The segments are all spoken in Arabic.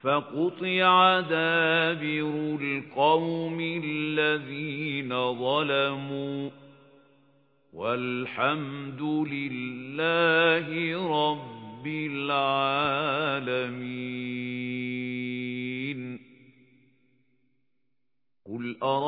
فَقُطِعَ دَابِرُ الْقَوْمِ الَّذِينَ ظَلَمُوا وَالْحَمْدُ لِلَّهِ رَبِّ الْعَالَمِينَ قُلْ أَرَأَيْتُمْ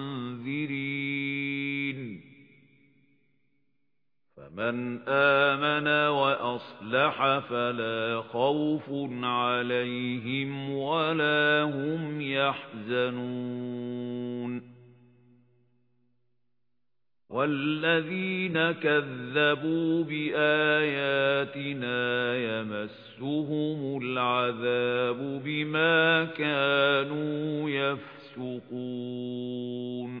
فَمَنْ آمَنَ وَأَصْلَحَ فَلَا خَوْفٌ عَلَيْهِمْ وَلَا هُمْ يَحْزَنُونَ. وَالَّذِينَ كَذَّبُوا بِآيَاتِنَا يَمَسُّهُمُ الْعَذَابُ بِمَا كَانُوا يَفْسُقُونَ.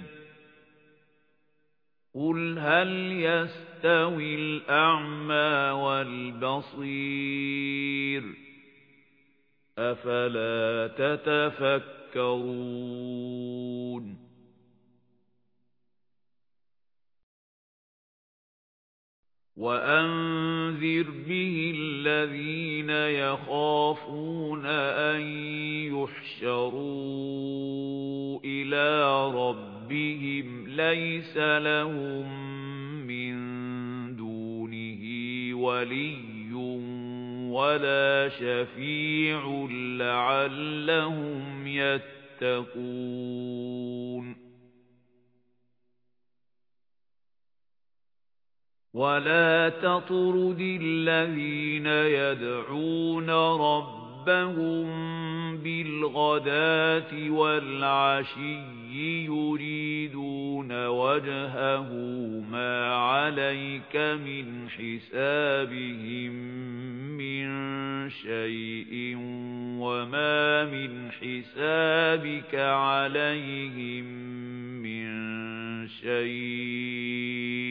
قُلْ هَلْ يَسْتَوِي الْأَعْمَى وَالْبَصِيرُ أَفَلَا تَتَفَكَّرُونَ وَأَنذِرْ بِهِ الَّذِينَ يَخَافُونَ أَن يُحْشَرُوا إِلَى رَبِّهِمْ لَيْسَ لَهُم مِّن دُونِهِ وَلِيٌّ وَلَا شَفِيعٌ لَّعَلَّهُمْ يَتَّقُونَ وَلَا تَطْرُدِ الَّذِينَ يَدْعُونَ رَبَّهُم بِالْغَدَاةِ وَالْعَشِيِّ يُرِيدُونَ وَجْهَهُ مَا عَلَيْكَ مِنْ حِسَابِهِمْ مِنْ شَيْءٍ وَمَا مِنْ حِسَابِكَ عَلَيْهِمْ مِنْ شَيْءٍ